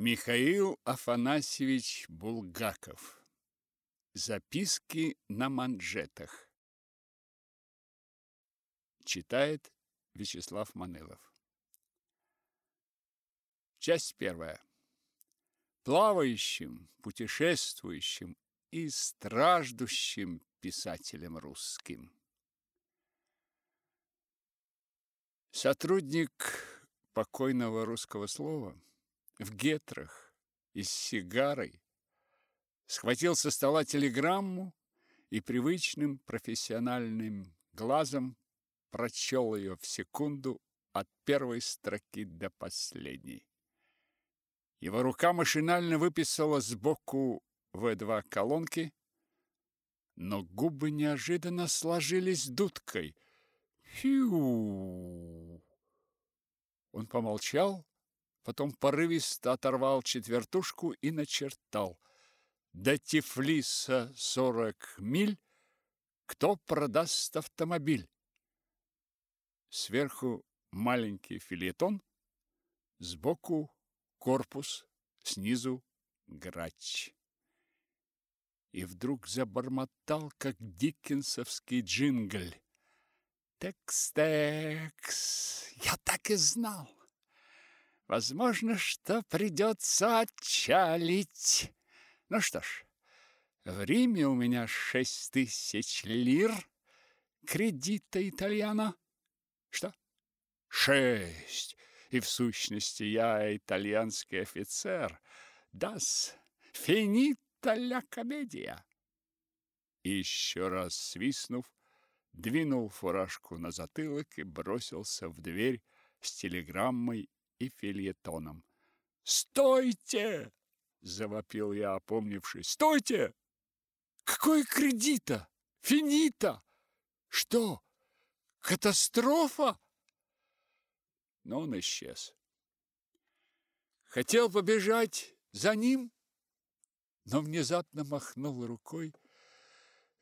Михаил Афанасьевич Булгаков. Записки на манжетах. Читает Вячеслав Манылов. Часть первая. Плавающим, путешествующим и страждущим писателем русским. Сотрудник покойного русского слова в гетрах и с сигарой схватил со стола телеграмму и привычным профессиональным глазом прочел ее в секунду от первой строки до последней. Его рука машинально выписала сбоку В2 колонки, но губы неожиданно сложились дудкой. Фью! Он помолчал, потом порывисто оторвал четвертушку и начертал. До Тифлиса сорок миль, кто продаст автомобиль? Сверху маленький филетон, сбоку корпус, снизу грач. И вдруг забормотал, как диккенсовский джингль. Текс-текс, я так и знал. Возможно, что придется отчалить. Ну что ж, в Риме у меня шесть тысяч лир кредита итальяно. Что? Шесть. И в сущности я итальянский офицер. Das finita la комедия. Еще раз свистнув, двинул фуражку на затылок и бросился в дверь с телеграммой и фильетоном. «Стойте!» – завопил я, опомнившись. «Стойте! Какой кредита? Финита? Что, катастрофа?» Но он исчез. Хотел побежать за ним, но внезапно махнул рукой,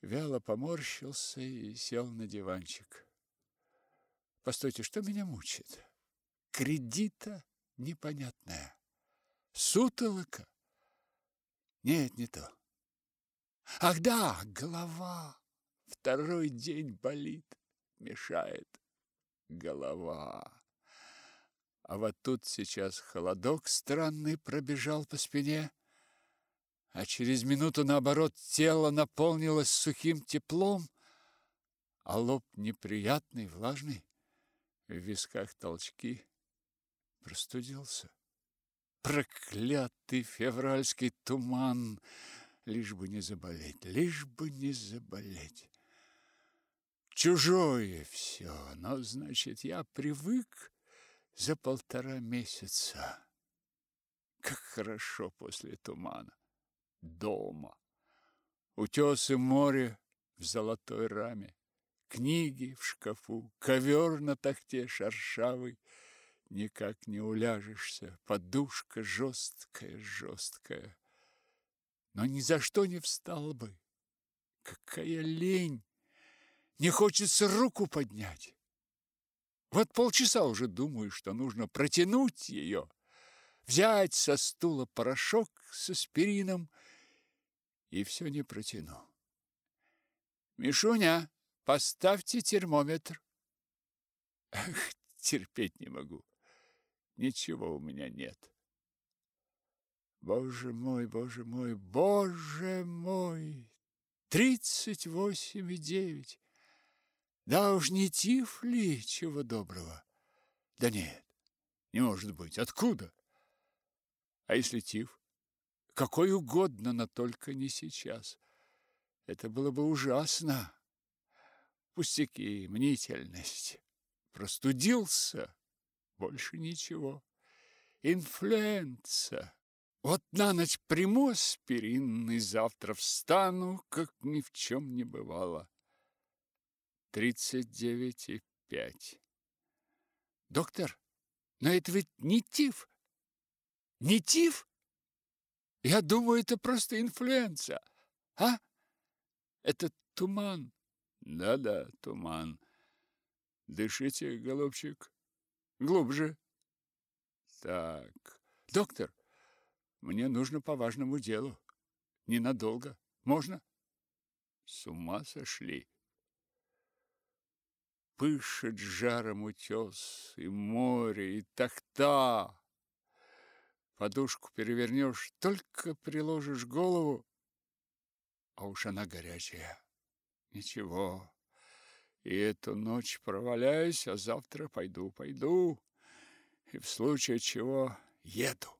вяло поморщился и сел на диванчик. Постойте, что меня мучит? Кредита непонятная. Сутолока? Нет, не то. Ах да, голова. Второй день болит, мешает голова. А вот тут сейчас холодок странный пробежал по спине, а через минуту, наоборот, тело наполнилось сухим теплом, а лоб неприятный, влажный, в висках толчки. Простудился. Проклятый февральский туман! Лишь бы не заболеть, лишь бы не заболеть. Чужое все, но, значит, я привык за полтора месяца. Как хорошо после тумана. Дома. Утесы море в золотой раме, книги в шкафу, ковер на тахте шершавый, никак не уляжешься, подушка жесткая, жесткая. Но ни за что не встал бы. Какая лень! Не хочется руку поднять. Вот полчаса уже думаю, что нужно протянуть ее, взять со стула порошок с аспирином, и все не протяну. Мишуня, поставьте термометр. Ах, терпеть не могу ничего у меня нет. Боже мой, боже мой, боже мой! Тридцать восемь и девять. Да уж не тиф ли, чего доброго? Да нет, не может быть. Откуда? А если тиф? Какой угодно, но только не сейчас. Это было бы ужасно. Пустяки, мнительность. Простудился, больше ничего. Инфлюенса. Вот на ночь приму аспирин, и завтра встану, как ни в чем не бывало. Тридцать девять и пять. Доктор, но это ведь не тиф. Не тиф? Я думаю, это просто инфлюенса. А? Это туман. Да-да, туман. Дышите, голубчик. Глубже. Так. Доктор, Мне нужно по важному делу. Ненадолго. Можно? С ума сошли. Пышет жаром утес, и море, и тахта. Подушку перевернешь, только приложишь голову, а уж она горячая. Ничего, и эту ночь проваляюсь, а завтра пойду, пойду, и в случае чего еду.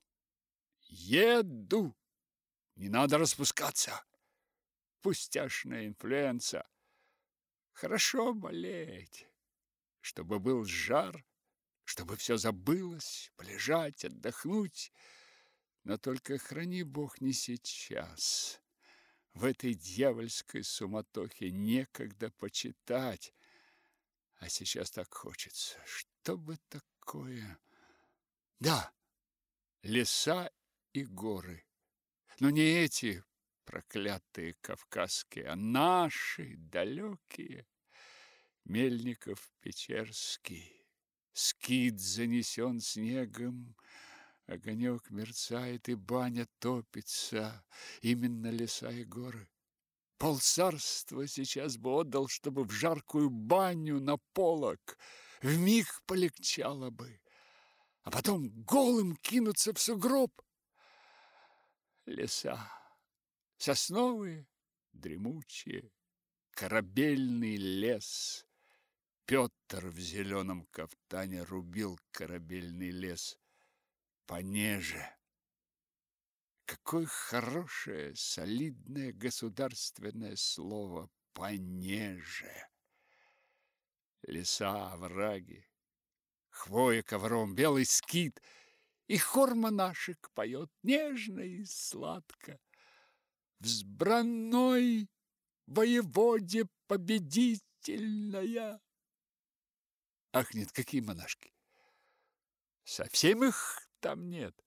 Еду! Не надо распускаться. Пустяшная инфлюенса. Хорошо болеть, чтобы был жар, чтобы все забылось, полежать, отдохнуть. Но только храни Бог не сейчас. В этой дьявольской суматохе некогда почитать. А сейчас так хочется. Что бы такое? Да, леса и горы. Но не эти проклятые кавказские, а наши далекие. Мельников Печерский, скит занесен снегом, огонек мерцает, и баня топится, именно леса и горы. Полцарства сейчас бы отдал, чтобы в жаркую баню на полок вмиг полегчало бы, а потом голым кинуться в сугроб. Леса сосновые, дремучие, корабельный лес. Петр в зеленом кафтане рубил корабельный лес понеже. Какое хорошее, солидное государственное слово «понеже». Леса, овраги, хвоя ковром, белый скит, и хор монашек поет нежно и сладко. Взбранной воеводе победительная. Ах, нет, какие монашки! Совсем их там нет.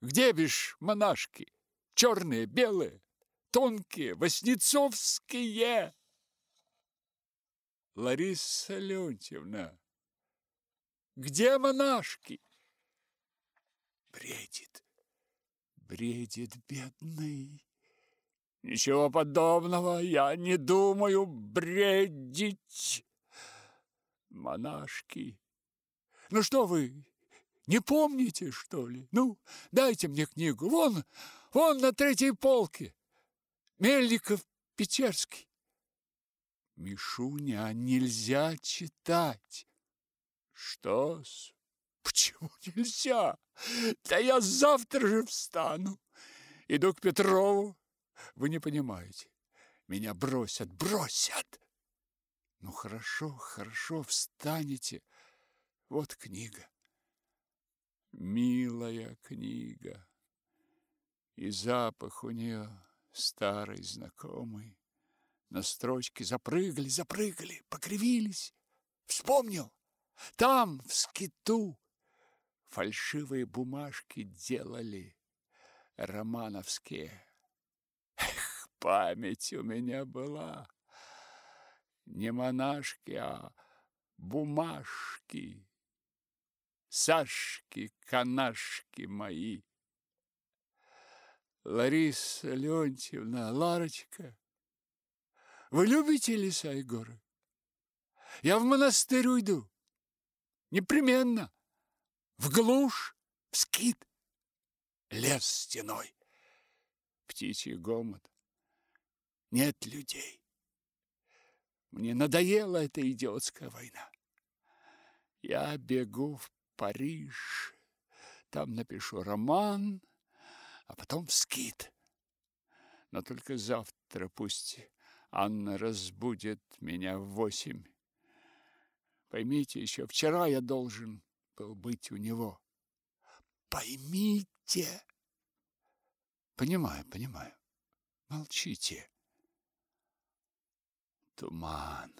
Где бишь монашки? Черные, белые, тонкие, воснецовские. Лариса Леонтьевна, где монашки? Бредит, бредит бедный. Ничего подобного, я не думаю бредить. Монашки. Ну что вы, не помните, что ли? Ну, дайте мне книгу. Вон, вон на третьей полке. Мельников Печерский. Мишуня, нельзя читать. Что-с? Почему нельзя? Да я завтра же встану. Иду к Петрову. Вы не понимаете. Меня бросят, бросят. Ну, хорошо, хорошо, встанете. Вот книга. Милая книга. И запах у нее старый, знакомый. На строчке запрыгали, запрыгали, покривились. Вспомнил. Там, в скиту, фальшивые бумажки делали романовские. Эх, память у меня была. Не монашки, а бумажки. Сашки, канашки мои. Лариса Леонтьевна, Ларочка, вы любите леса и горы? Я в монастырь уйду. Непременно. В глушь, в скит. Лес стеной. Птичий гомот. Нет людей. Мне надоела эта идиотская война. Я бегу в Париж. Там напишу роман, а потом в скит. Но только завтра пусть Анна разбудит меня в восемь. Поймите, еще вчера я должен был быть у него. Поймите. Понимаю, понимаю. Молчите. Туман.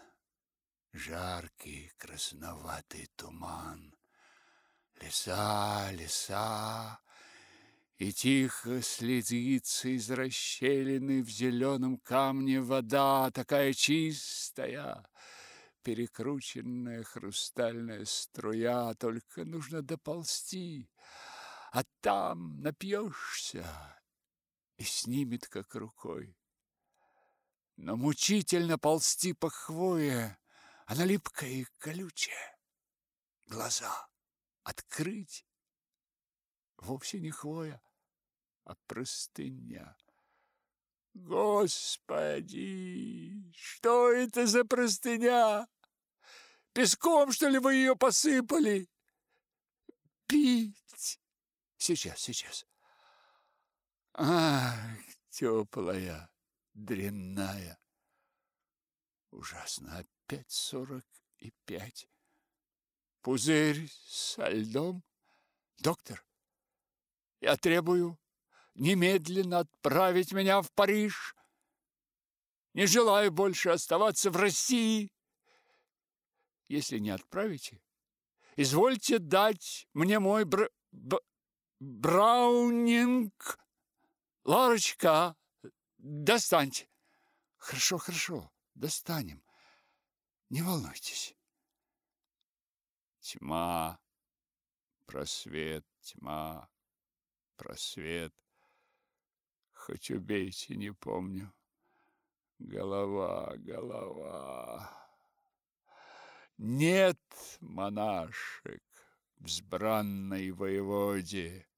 Жаркий, красноватый туман Леса, леса, и тихо следится из расщелины в зеленом камне вода, такая чистая, перекрученная хрустальная струя, только нужно доползти. а там напьешься и снимет как рукой. Но мучительно ползти по хвое, она липкая и колючая. Глаза открыть вовсе не хвоя, а простыня. Господи, что это за простыня? Песком, что ли, вы ее посыпали? Пить. Сейчас, сейчас. Ах, теплая, дрянная. Ужасно, опять сорок и пять. Пузырь со льдом. Доктор, я требую немедленно отправить меня в Париж. Не желаю больше оставаться в России. Если не отправите, извольте дать мне мой бр... Б... браунинг. Ларочка, достаньте. Хорошо, хорошо, достанем. Не волнуйтесь. Тьма, просвет, тьма, просвет. Хоть убейте, не помню. Голова, голова. Нет монашек, взбранной воеводе,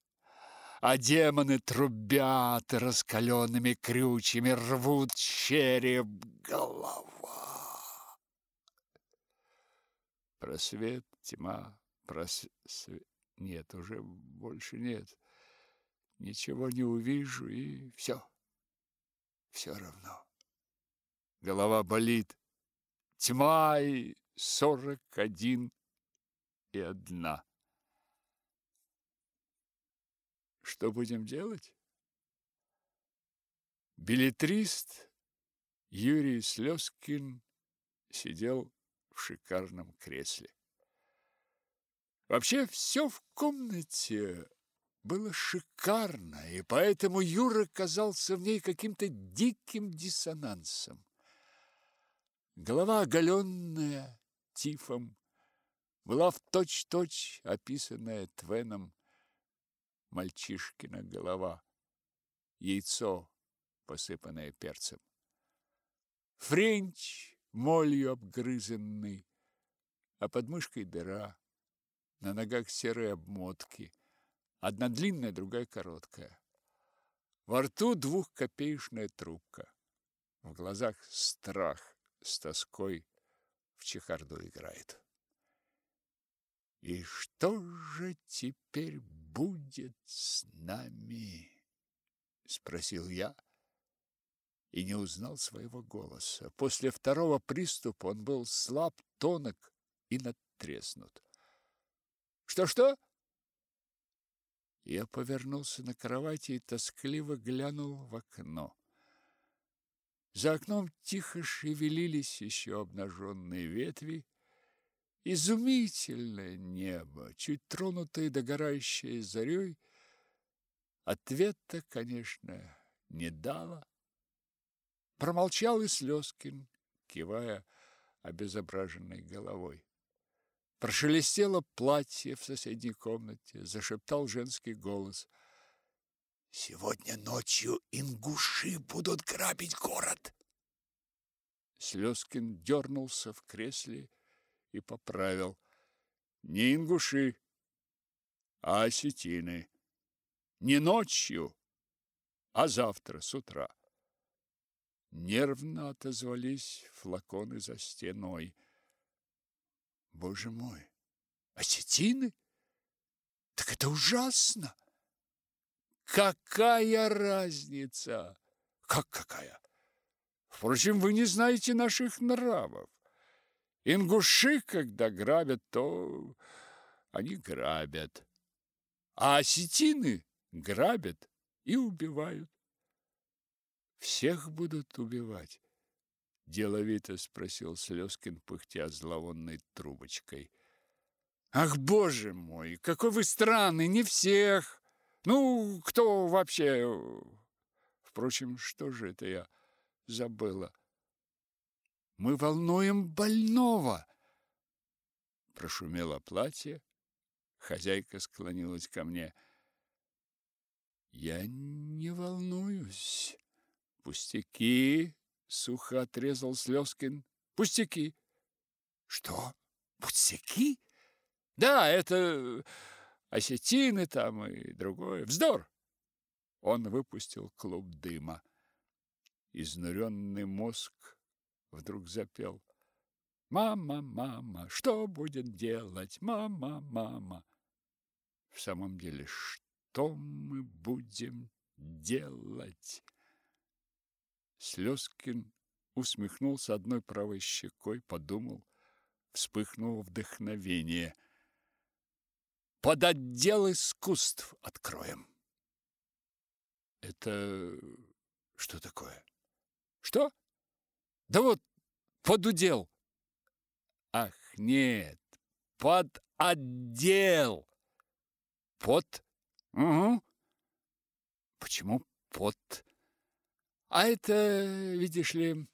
А демоны трубят раскаленными крючьями Рвут череп голова. Просвет, тьма, просвет... Нет, уже больше нет ничего не увижу, и все. Все равно. Голова болит. Тьма и сорок один и одна. Что будем делать? Билетрист Юрий Слезкин сидел в шикарном кресле. Вообще все в комнате было шикарно, и поэтому Юра казался в ней каким-то диким диссонансом. Голова оголенная тифом была в точь-точь описанная Твеном мальчишкина голова, яйцо, посыпанное перцем. Френч молью обгрызенный, а под мышкой дыра, на ногах серые обмотки – Одна длинная, другая короткая. Во рту двухкопеечная трубка. В глазах страх с тоской в чехарду играет. И что же теперь будет с нами? спросил я и не узнал своего голоса. После второго приступа он был слаб, тонок и надтреснут. Что-что? Я повернулся на кровати и тоскливо глянул в окно. За окном тихо шевелились еще обнаженные ветви. Изумительное небо, чуть тронутое догорающей зарей, ответа, конечно, не дало. Промолчал и Слезкин, кивая обезображенной головой. Прошелестело платье в соседней комнате, зашептал женский голос. Сегодня ночью ингуши будут грабить город. Слезкин дернулся в кресле и поправил. Не ингуши, а осетины. Не ночью, а завтра с утра. Нервно отозвались флаконы за стеной. Боже мой! Осетины? Так это ужасно! Какая разница? Как какая? Впрочем, вы не знаете наших нравов. Ингуши, когда грабят, то они грабят. А осетины грабят и убивают. Всех будут убивать. Деловито спросил Слезкин, пыхтя зловонной трубочкой. Ах, боже мой, какой вы странный, не всех. Ну, кто вообще... Впрочем, что же это я забыла? Мы волнуем больного. Прошумело платье. Хозяйка склонилась ко мне. Я не волнуюсь. Пустяки, сухо отрезал Слезкин. Пустяки. Что? Пустяки? Да, это осетины там и другое. Вздор. Он выпустил клуб дыма. Изнуренный мозг вдруг запел. Мама, мама, что будет делать? Мама, мама. В самом деле, что мы будем делать? Слезкин усмехнулся одной правой щекой, подумал, вспыхнуло вдохновение. Под отдел искусств откроем. Это что такое? Что? Да вот подудел. Ах, нет, под отдел. Под? Угу. Почему под? А это, видишь ли,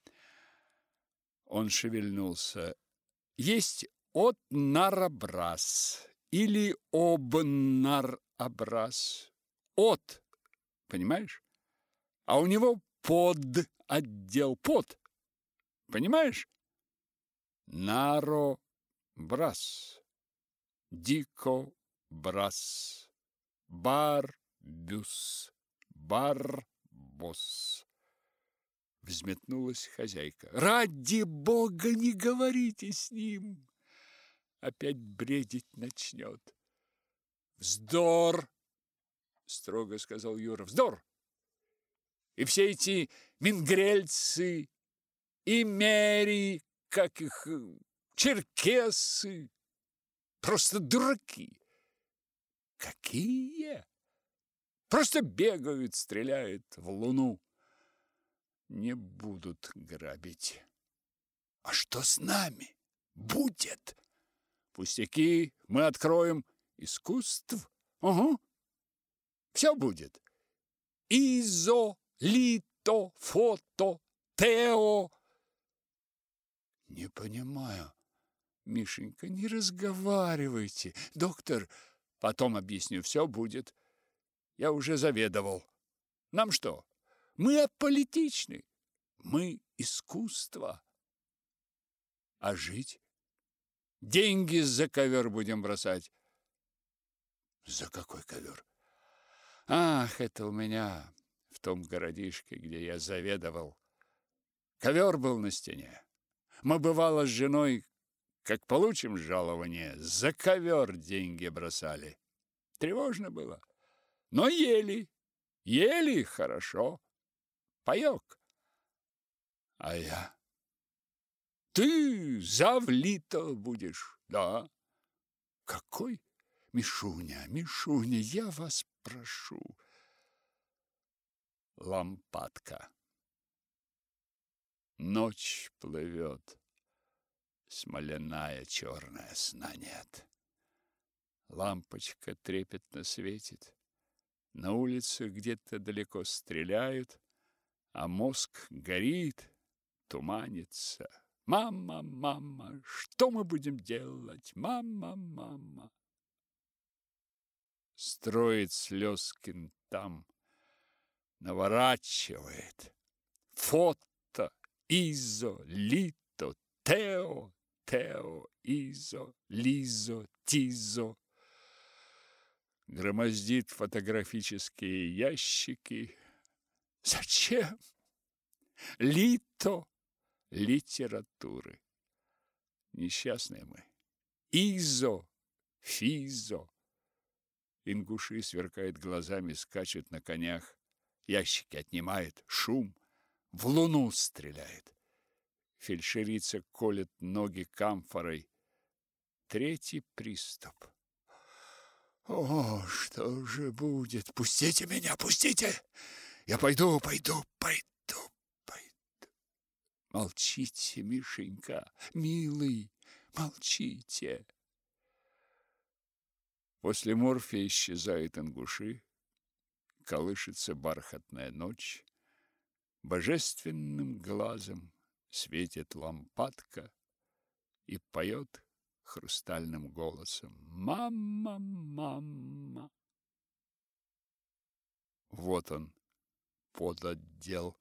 он шевельнулся. Есть от нарабрас или об нарабрас. От, понимаешь? А у него под отдел под. Понимаешь? Наро брас. Дико брас. Бар бюс. Барбос взметнулась хозяйка. Ради бога, не говорите с ним. Опять бредить начнет. Вздор, строго сказал Юра. Вздор. И все эти мингрельцы и мери, как их черкесы, просто дураки. Какие? Просто бегают, стреляют в луну не будут грабить. А что с нами будет? Пустяки, мы откроем искусств. Угу. Все будет. Изо, лито, фото, тео. Не понимаю. Мишенька, не разговаривайте. Доктор, потом объясню, все будет. Я уже заведовал. Нам что, мы аполитичны. Мы искусство. А жить? Деньги за ковер будем бросать. За какой ковер? Ах, это у меня в том городишке, где я заведовал. Ковер был на стене. Мы, бывало, с женой, как получим жалование, за ковер деньги бросали. Тревожно было. Но ели, ели хорошо паёк. А я? Ты завлито будешь, да? Какой? Мишуня, Мишуня, я вас прошу. Лампадка. Ночь плывет, смоляная черная, сна нет. Лампочка трепетно светит. На улице где-то далеко стреляют а мозг горит, туманится. Мама, мама, что мы будем делать? Мама, мама. Строит Слезкин там, наворачивает. Фото, изо, лито, тео, тео, изо, лизо, тизо. Громоздит фотографические ящики, Зачем? Лито литературы. Несчастные мы. Изо, физо. Ингуши сверкают глазами, скачут на конях. Ящики отнимает, шум. В луну стреляет. Фельдшерица колет ноги камфорой. Третий приступ. О, что же будет? Пустите меня, пустите! Я пойду, пойду, пойду, пойду. Молчите, Мишенька, милый, молчите. После морфия исчезают ангуши, колышется бархатная ночь, божественным глазом светит лампадка и поет хрустальным голосом «Мама, мама». Вот он, подотдел.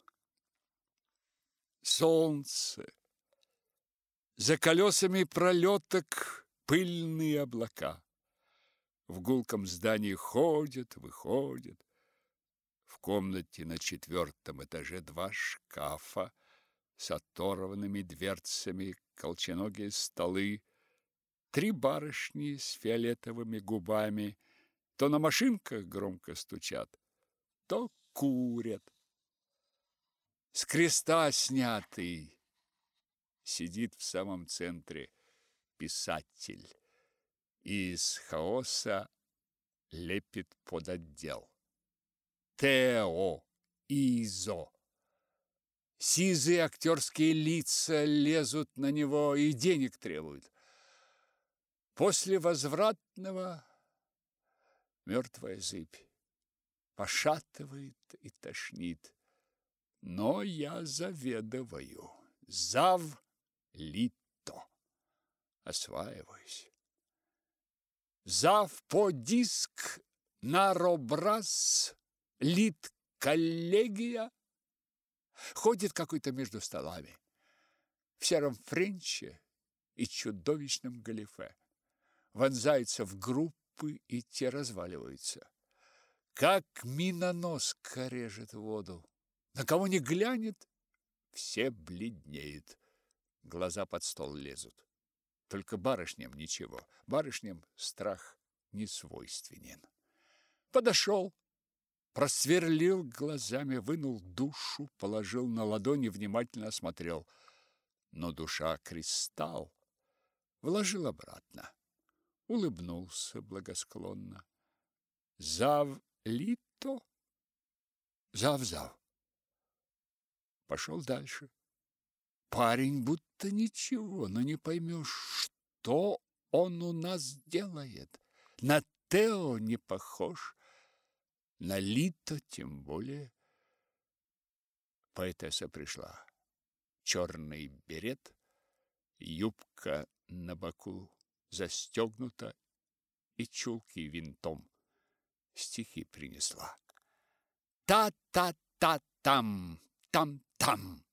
Солнце. За колесами пролеток пыльные облака. В гулком здании ходят, выходят. В комнате на четвертом этаже два шкафа с оторванными дверцами, колченогие столы, три барышни с фиолетовыми губами, то на машинках громко стучат, то курят. С креста снятый сидит в самом центре писатель и из хаоса лепит под отдел. Тео, Изо. Сизые актерские лица лезут на него и денег требуют. После возвратного мертвая зыбь пошатывает и тошнит. Но я заведываю. Зав лито. Осваиваюсь. Зав по диск наробраз лит коллегия. Ходит какой-то между столами. В сером френче и чудовищном галифе. Вонзается в группы, и те разваливаются. Как миноноска режет воду. На кого не глянет, все бледнеют. Глаза под стол лезут. Только барышням ничего. Барышням страх не свойственен. Подошел, просверлил глазами, вынул душу, положил на ладони, внимательно осмотрел. Но душа кристалл вложил обратно. Улыбнулся благосклонно. Зав лито? Зав-зав. Пошел дальше. Парень будто ничего, но не поймешь, что он у нас делает. На Тео не похож, на Лито тем более. Поэтесса пришла. Черный берет, юбка на боку застегнута и чулки винтом. Стихи принесла. Та-та-та-там, там-там.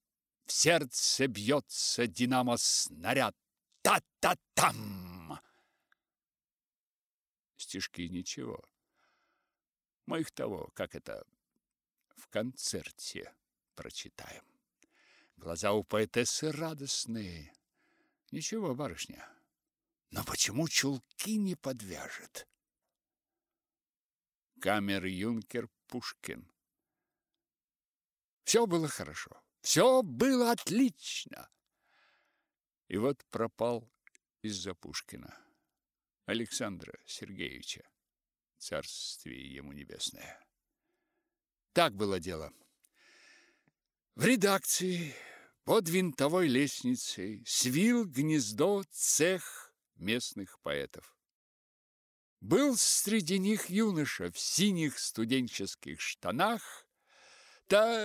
В сердце бьется динамо-снаряд. Та-та-там! Стишки ничего. Мы их того, как это, в концерте прочитаем. Глаза у поэтессы радостные. Ничего, барышня. Но почему чулки не подвяжет? Камер-юнкер Пушкин. Все было хорошо. Все было отлично. И вот пропал из-за Пушкина Александра Сергеевича, царствие ему небесное. Так было дело. В редакции под винтовой лестницей свил гнездо цех местных поэтов. Был среди них юноша в синих студенческих штанах Та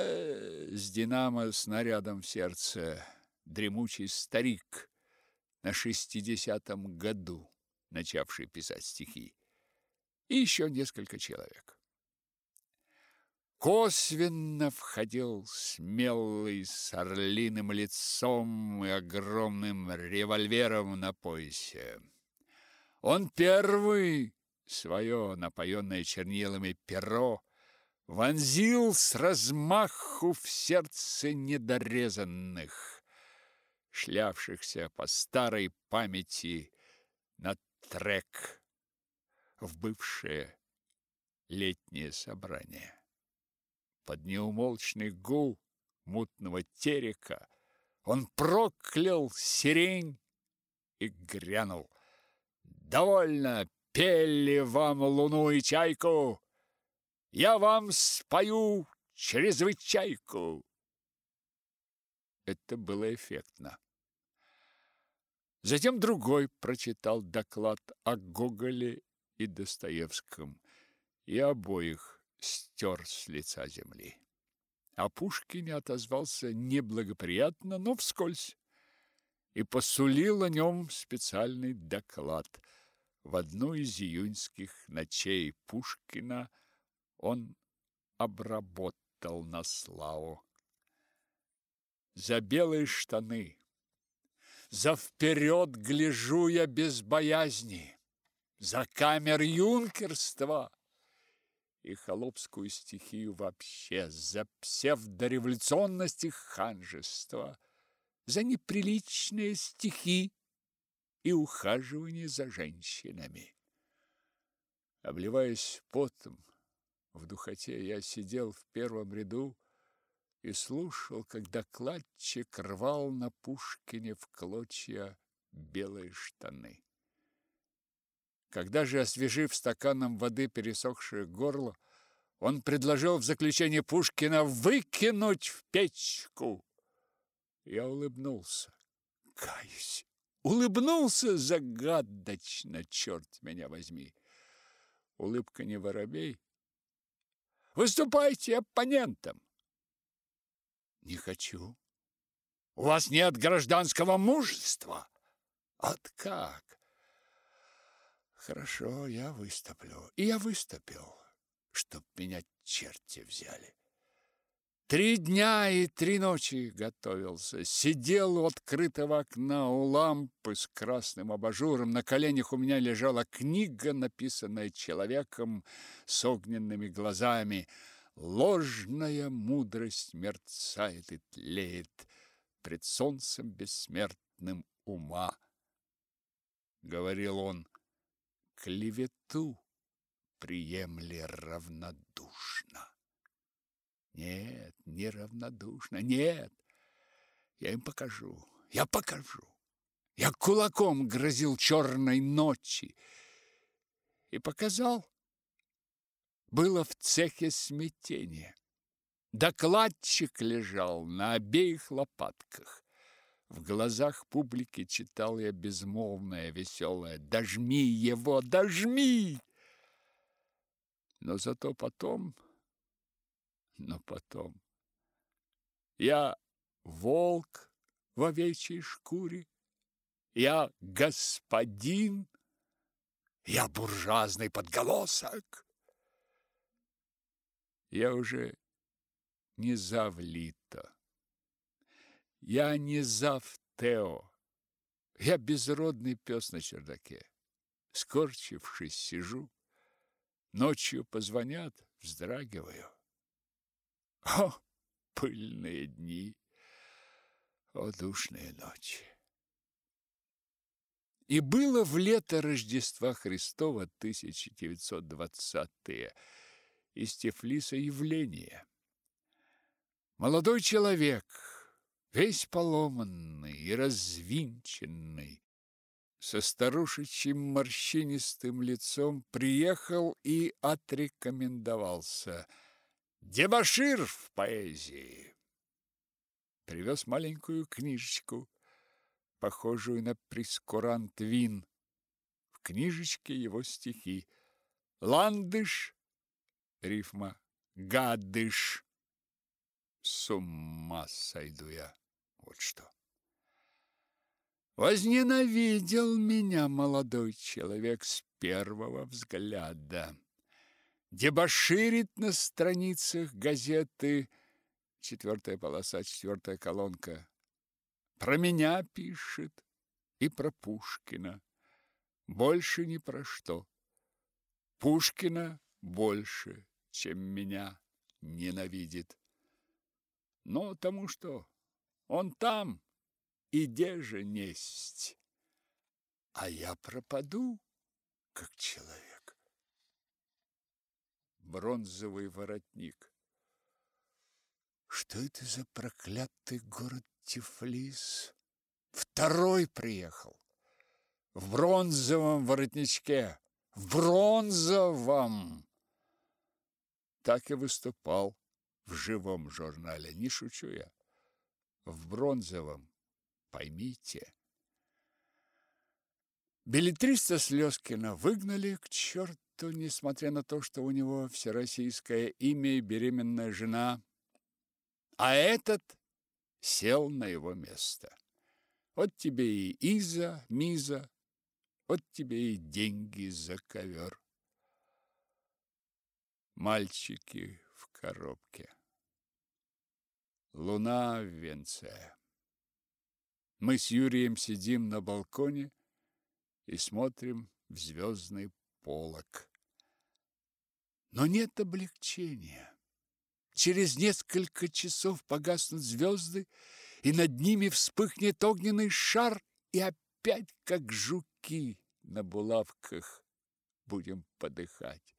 с динамо снарядом в сердце дремучий старик на шестидесятом году, начавший писать стихи, и еще несколько человек. Косвенно входил смелый с орлиным лицом и огромным револьвером на поясе. Он первый свое напоенное чернилами перо вонзил с размаху в сердце недорезанных, шлявшихся по старой памяти на трек в бывшее летнее собрание. Под неумолчный гул мутного терека он проклял сирень и грянул. «Довольно пели вам луну и чайку!» Я вам спою чрезвычайку. Это было эффектно. Затем другой прочитал доклад о Гоголе и Достоевском, и обоих стер с лица земли. О Пушкине отозвался неблагоприятно, но вскользь, и посулил о нем специальный доклад. В одну из июньских ночей Пушкина он обработал на славу. За белые штаны, за вперед гляжу я без боязни, за камер юнкерства! И холопскую стихию вообще, за псевдореволюционность и ханжество, за неприличные стихи и ухаживание за женщинами. Обливаясь потом, в духоте я сидел в первом ряду и слушал, как докладчик рвал на Пушкине в клочья белые штаны. Когда же, освежив стаканом воды пересохшее горло, он предложил в заключение Пушкина выкинуть в печку. Я улыбнулся. Каюсь. Улыбнулся загадочно, черт меня возьми. Улыбка не воробей. Выступайте оппонентом. Не хочу. У вас нет гражданского мужества. От как? Хорошо, я выступлю. И я выступил, чтоб меня черти взяли. Три дня и три ночи готовился. Сидел у открытого окна у лампы с красным абажуром. На коленях у меня лежала книга, написанная человеком с огненными глазами. Ложная мудрость мерцает и тлеет пред солнцем бессмертным ума. Говорил он, клевету приемли равнодушно. Нет, не равнодушно, нет. Я им покажу, я покажу. Я кулаком грозил черной ночи и показал. Было в цехе смятение. Докладчик лежал на обеих лопатках. В глазах публики читал я безмолвное, веселое «Дожми его, дожми!» Но зато потом, но потом, я волк в овечьей шкуре, я господин, я буржуазный подголосок. Я уже не завлито. Я не зав Тео. Я безродный пес на чердаке. Скорчившись, сижу. Ночью позвонят, вздрагиваю. О, пыльные дни! О, душные ночи! И было в лето Рождества Христова 1920-е из Тифлиса явление. Молодой человек, весь поломанный и развинченный, со старушечьим морщинистым лицом приехал и отрекомендовался. Дебошир в поэзии. Привез маленькую книжечку, похожую на прескурант вин. В книжечке его стихи. Ландыш, рифма, гадыш. С ума сойду я. Вот что. Возненавидел меня молодой человек с первого взгляда. Дебоширит на страницах газеты четвертая полоса, четвертая колонка. Про меня пишет и про Пушкина. Больше ни про что. Пушкина больше, чем меня ненавидит. Но тому что он там, и где же несть? А я пропаду, как человек. Бронзовый воротник. Что это за проклятый город Тифлис? Второй приехал. В бронзовом воротничке. В бронзовом! Так и выступал в живом журнале, не шучу я. В бронзовом, поймите. Беллетриста Слезкина выгнали к черту, несмотря на то, что у него всероссийское имя и беременная жена. А этот сел на его место. Вот тебе и Иза, Миза, вот тебе и деньги за ковер. Мальчики коробке. Луна в венце. Мы с Юрием сидим на балконе и смотрим в звездный полог. Но нет облегчения. Через несколько часов погаснут звезды, и над ними вспыхнет огненный шар, и опять, как жуки на булавках, будем подыхать.